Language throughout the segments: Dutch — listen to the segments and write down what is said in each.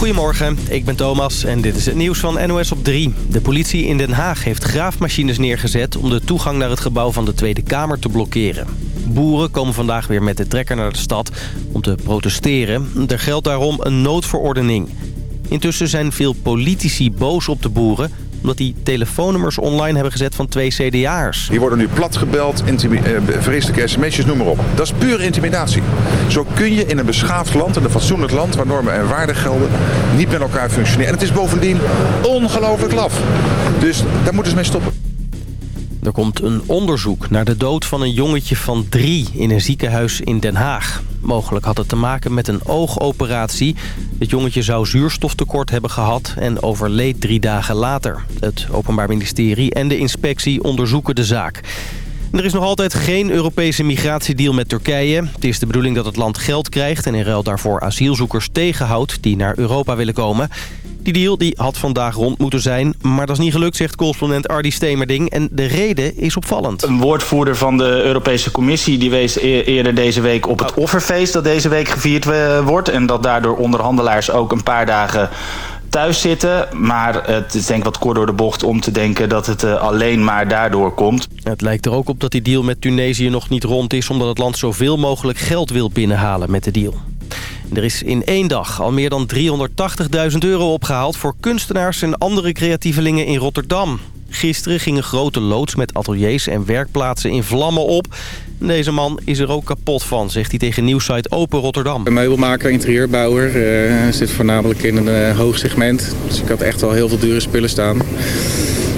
Goedemorgen, ik ben Thomas en dit is het nieuws van NOS op 3. De politie in Den Haag heeft graafmachines neergezet... om de toegang naar het gebouw van de Tweede Kamer te blokkeren. Boeren komen vandaag weer met de trekker naar de stad om te protesteren. Er geldt daarom een noodverordening. Intussen zijn veel politici boos op de boeren omdat die telefoonnummers online hebben gezet van twee CDA'ers. Die worden nu plat gebeld, uh, vreselijke sms'jes, noem maar op. Dat is puur intimidatie. Zo kun je in een beschaafd land, in een fatsoenlijk land... waar normen en waarden gelden, niet met elkaar functioneren. En het is bovendien ongelooflijk laf. Dus daar moeten ze mee stoppen. Er komt een onderzoek naar de dood van een jongetje van drie in een ziekenhuis in Den Haag. Mogelijk had het te maken met een oogoperatie. Het jongetje zou zuurstoftekort hebben gehad en overleed drie dagen later. Het Openbaar Ministerie en de inspectie onderzoeken de zaak. Er is nog altijd geen Europese migratiedeal met Turkije. Het is de bedoeling dat het land geld krijgt en in ruil daarvoor asielzoekers tegenhoudt die naar Europa willen komen. Die deal die had vandaag rond moeten zijn, maar dat is niet gelukt, zegt correspondent Ardi Stemerding. En de reden is opvallend. Een woordvoerder van de Europese Commissie die wees e- eerder deze week op het offerfeest dat deze week gevierd eh, wordt. En dat daardoor onderhandelaars ook een paar dagen thuis zitten. Maar het is denk ik wat kort door de bocht om te denken dat het eh, alleen maar daardoor komt. Het lijkt er ook op dat die deal met Tunesië nog niet rond is... omdat het land zoveel mogelijk geld wil binnenhalen met de deal. Er is in één dag al meer dan 380.000 euro opgehaald... voor kunstenaars en andere creatievelingen in Rotterdam. Gisteren gingen grote loods met ateliers en werkplaatsen in vlammen op. Deze man is er ook kapot van, zegt hij tegen nieuwsite Open Rotterdam. Een meubelmaker, interieurbouwer, uh, zit voornamelijk in een uh, hoog segment. Dus ik had echt wel heel veel dure spullen staan.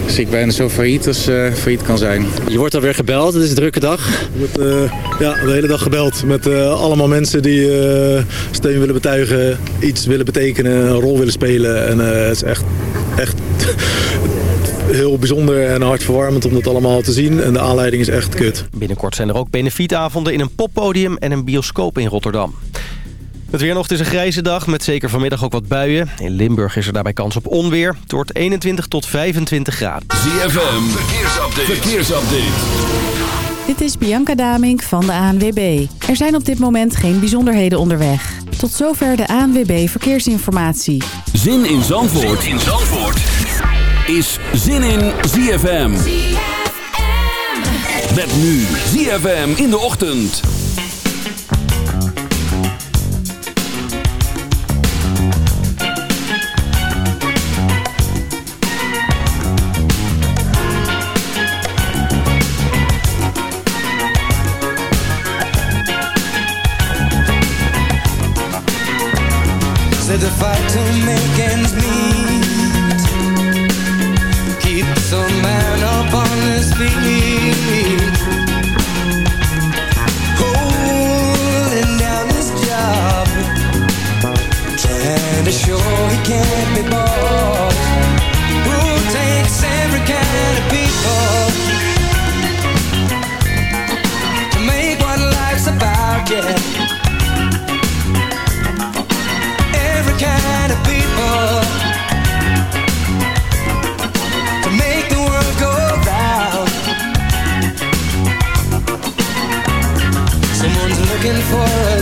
Dus ik ben zo failliet als uh, failliet kan zijn. Je wordt alweer gebeld, het is een drukke dag. Je wordt uh, ja, de hele dag gebeld met uh, allemaal mensen die steun willen betuigen, iets willen betekenen, een rol willen spelen. En het is echt, echt heel bijzonder en hartverwarmend om dat allemaal te zien. En de aanleiding is echt kut. Binnenkort zijn er ook benefietavonden in een poppodium en een bioscoop in Rotterdam. Het weer nog, is een grijze dag met zeker vanmiddag ook wat buien. In Limburg is er daarbij kans op onweer. Het wordt 21 tot 25 graden. ZFM, verkeersupdate. verkeersupdate. Dit is Bianca Damink van de ANWB. Er zijn op dit moment geen bijzonderheden onderweg. Tot zover de ANWB Verkeersinformatie. Zin in Zandvoort, zin in Zandvoort. Is Zin in ZFM. ZFM. Met nu ZFM in de ochtend. the fight to make ends Show he can't be bought Who takes every kind of people To make what life's about, yeah every kind of people to make the world go round. Someone's looking for a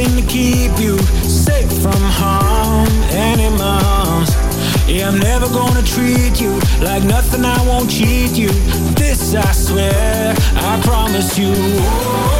anything to keep you safe from harm. Animals. Yeah, I'm never gonna treat you like nothing. I won't cheat you. This I swear, I promise you.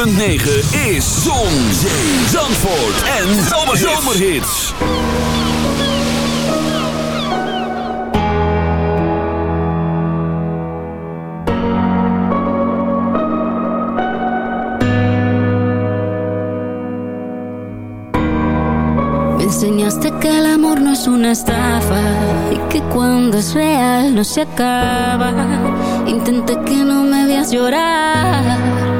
106.9 is Zon, Zee, Zandvoort en Zomerhits. Me enseñaste que el amor no es una estafa y que cuando es real no se acaba. Intenté que no me veas llorar,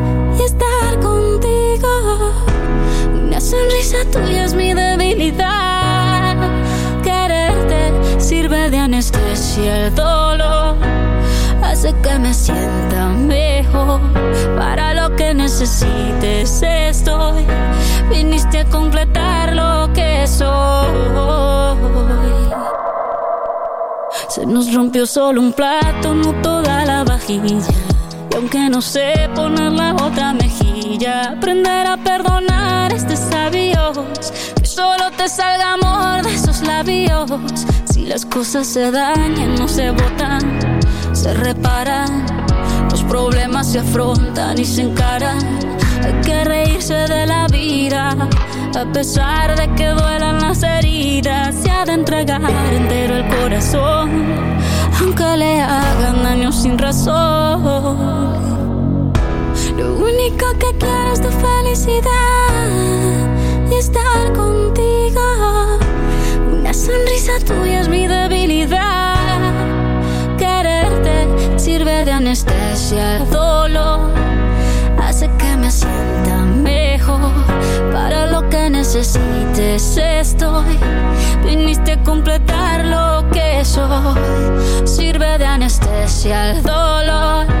sonrisa tuya es mi debilidad. Quererte sirve de anestesia el dolor. Hace que me sienta mejor. Para lo que necesites estoy. Viniste a completar lo que soy. Se nos rompió solo un plato, no toda la vajilla. Y aunque no sé poner la otra mejilla, aprender a perdonar solo te salga amor de esos labios. Si las cosas se dañan, no se botan, se reparan. Los problemas se afrontan y se encaran. Hay que reírse de la vida. A pesar de que duelan las heridas, se ha de entregar entero el corazón, aunque le hagan daño sin razón. Lo único que quiero es tu felicidad estar contigo. Una sonrisa tuya es mi debilidad. Quererte sirve de anestesia al dolor hace que me sienta mejor. Para lo que necesites estoy. Viniste a completar lo que soy. Sirve de anestesia al dolor.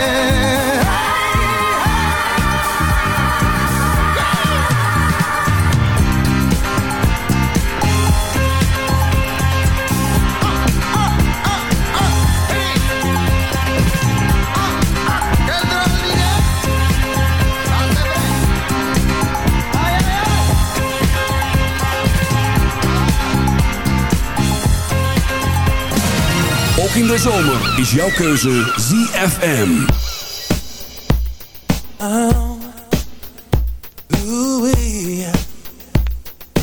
Ook in de zomer is jouw keuze ZFM. Oh, ooh, yeah.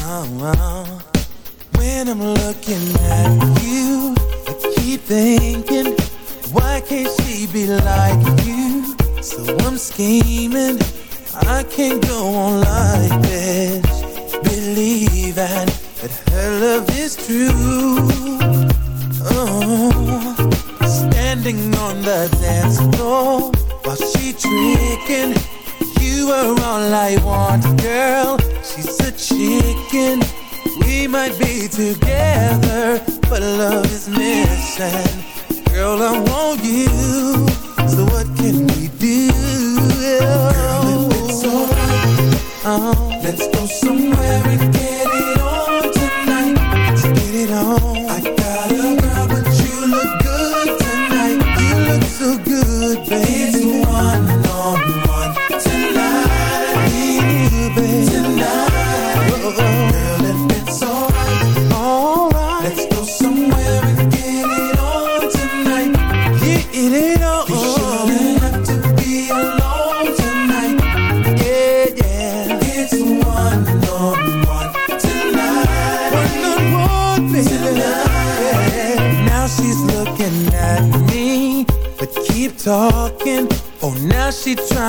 oh, oh. When I'm looking at you, I keep thinking, why can't she be like you? So I'm scheming, I can't go on like this. Believing that her love is true. Standing on the dance floor while she tricking. You are all I want, girl. She's a chicken. We might be together, but love is missing. Girl, I want you. So what can we do? Girl, if it's alright, oh, let's go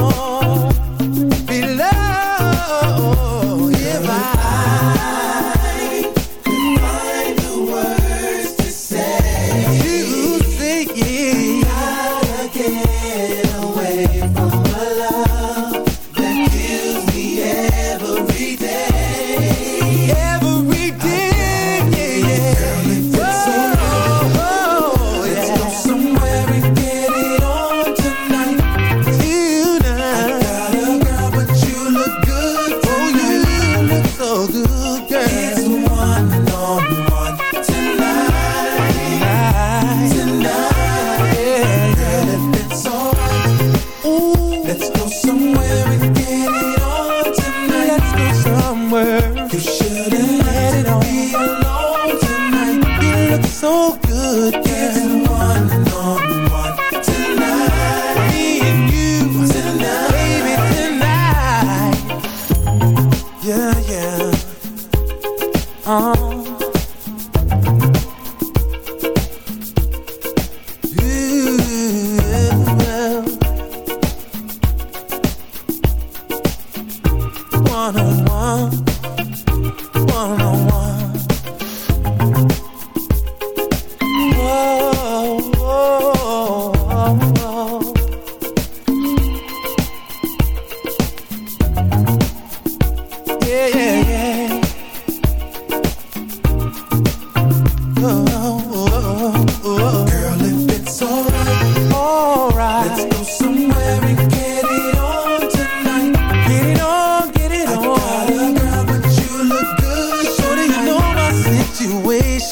Oh.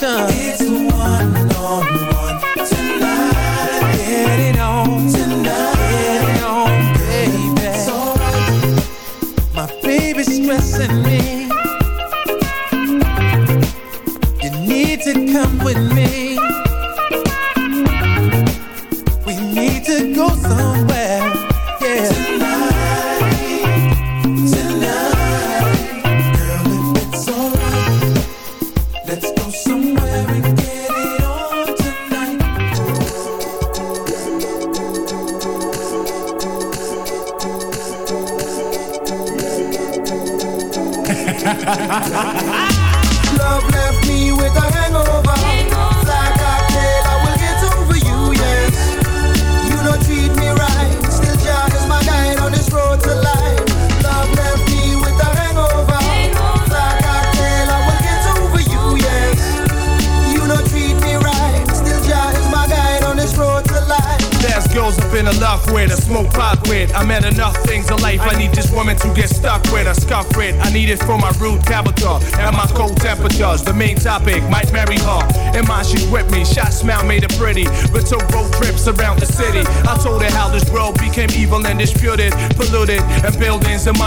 nation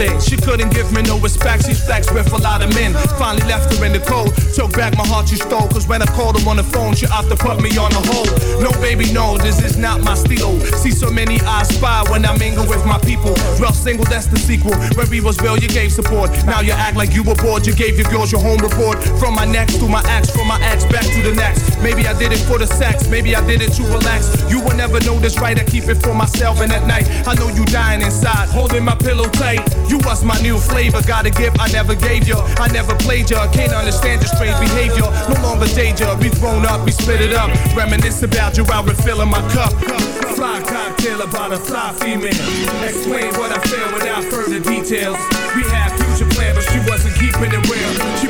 nothing. She couldn't give me no respect, she flexed with a lot of men. Finally left her in the cold, back my heart she stole. Cause when I called her on the phone, she opted to put me on the hold. No, baby, no, this is not my stilo. See so many eyes spy when I mingle with my people. Well, single, that's the sequel. Where we was real, you gave support. Now you act like you were bored, you gave your girls your home report. From my next to my ex, from my ex back to the next. Maybe I did it for the sex, maybe I did it to relax. You will never know this right, I keep it for myself. And at night, I know you dying inside, holding my pillow tight. You was my new flavor, got a gift I never gave you. I never played you, can't understand your strange behavior. No longer danger, we thrown up, we split it up. Reminisce about you while refilling my cup. Fly cocktail about a fly female. Explain what I feel without further details. We had future plans, but she wasn't keeping it real. She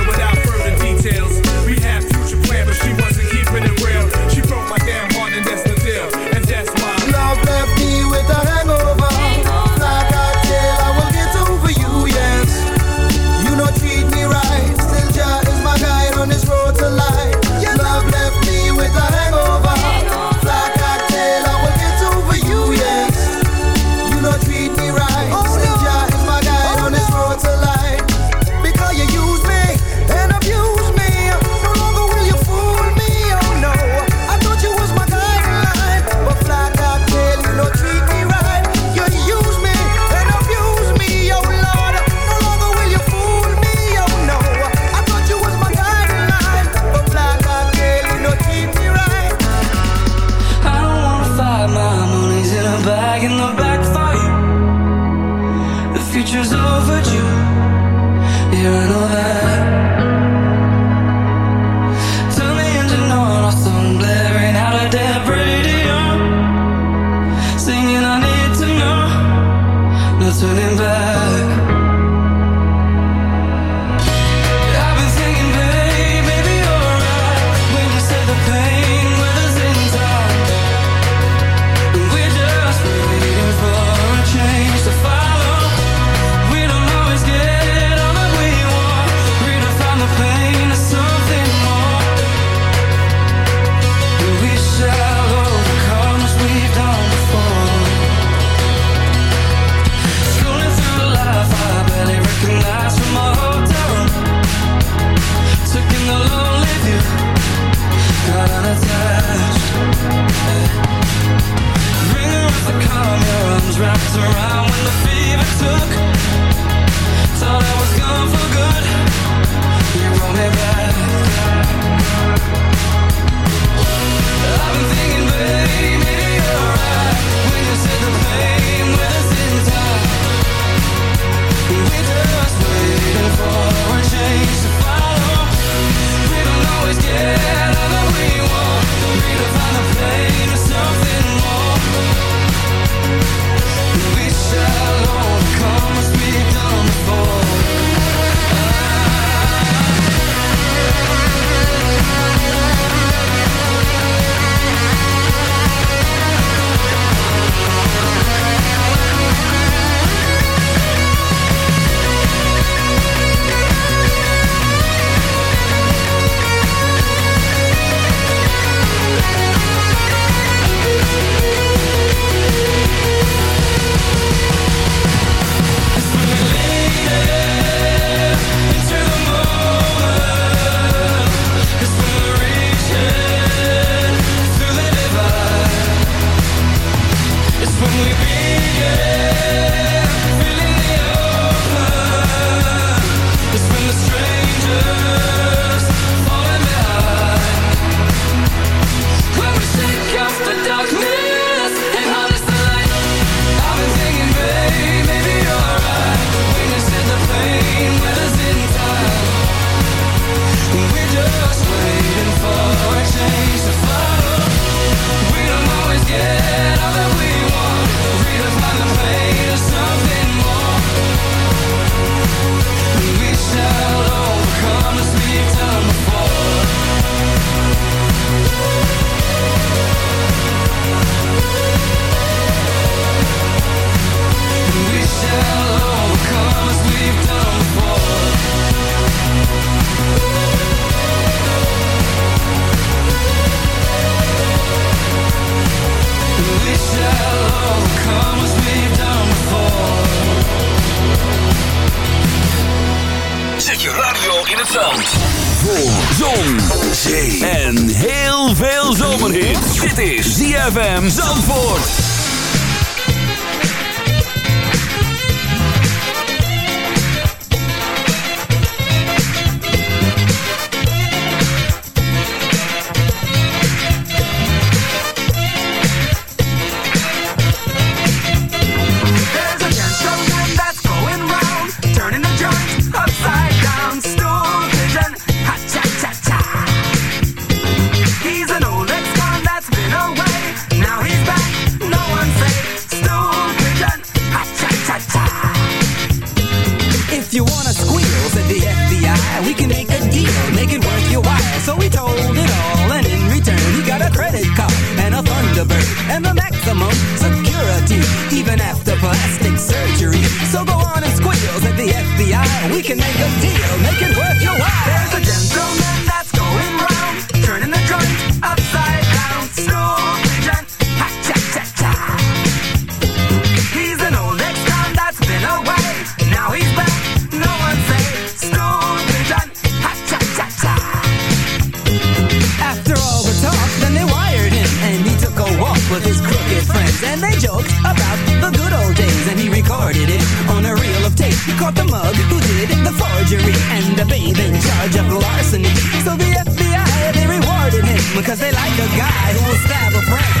deal, make it Cause they like a guy who will stab a friend.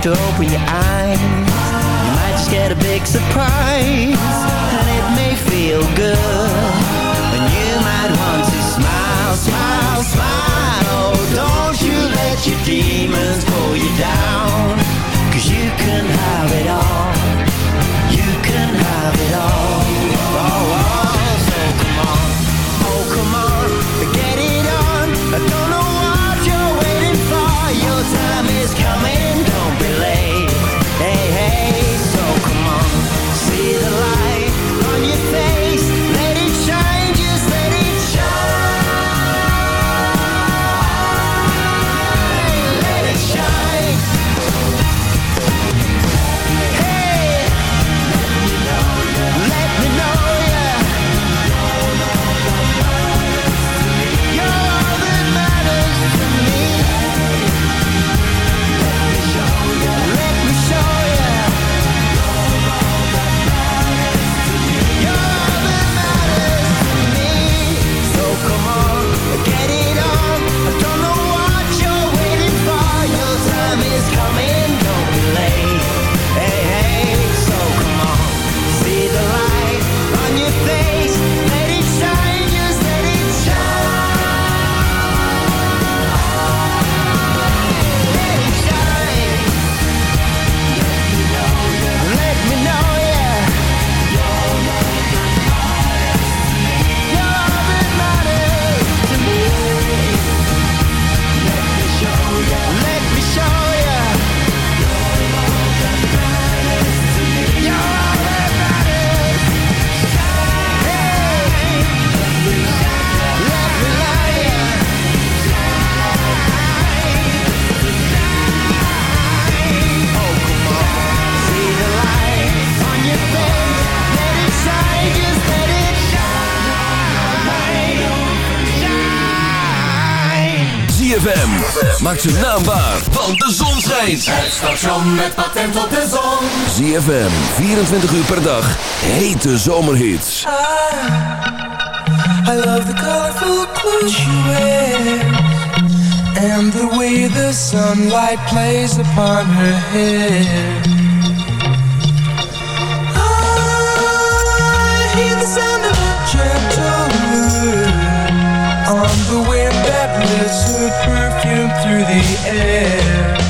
have to open your eyes. You might just get a big surprise. And it may feel good. And you might want to smile, smile, smile. Oh, don't you let your demons pull you down. Cause you can have it all. maakt ze naambaar, want de zon schijnt. Het station met patent op de zon. ZFM, 24 uur per dag, hete zomerhits. I, I love the colorful clothes you wear. And the way the sunlight plays upon her hair. I hear the sound of a gentle. On the wind that lifts her perfume. through the air.